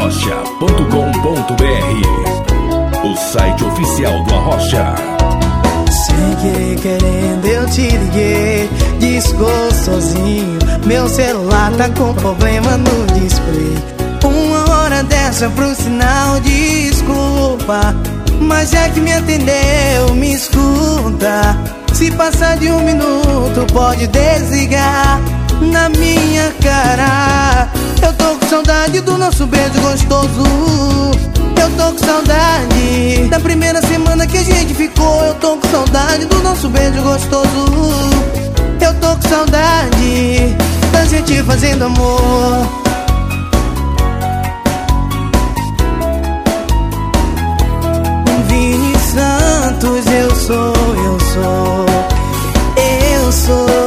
arrocha.com.br O site oficial do Arrocha. Sem querer, querendo, eu te liguei. Discou sozinho, meu celular tá com problema no display. Uma hora dessa pro sinal, desculpa. Mas é que me atendeu, me escuta. Se passar de um minuto, pode desligar na minha cara. Do nosso beijo gostoso. Eu tô com saudade da primeira semana que a gente ficou. Eu tô com saudade do nosso beijo gostoso. Eu tô com saudade da gente fazendo amor. Vini Santos, eu sou, eu sou, eu sou.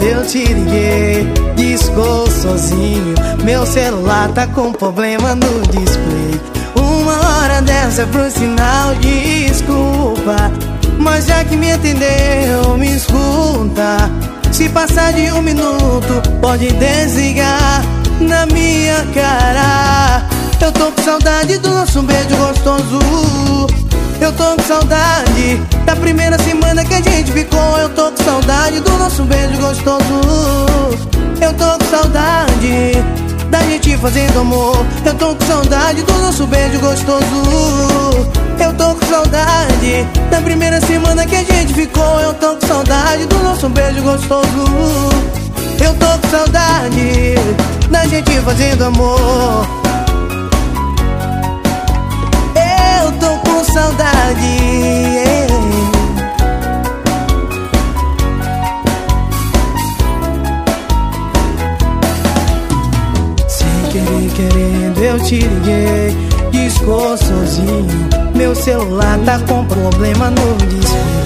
Eu te liguei. Discou sozinho, meu celular tá com problema no display. Uma hora dessa pro sinal, desculpa. Mas já que me atendeu, me escuta. Se passar de um minuto, pode desligar na minha cara. Eu tô com saudade do nosso beijo gostoso. Eu tô com saudade saudade do nosso beijo gostoso. Eu tô com saudade da gente fazendo amor. Eu tô com saudade do nosso beijo gostoso. Eu tô com saudade da primeira semana que a gente ficou. Eu tô com saudade do nosso beijo gostoso. Eu tô com saudade da gente fazendo amor. Querendo, eu te liguei. Discou sozinho. Meu celular tá com problema no display.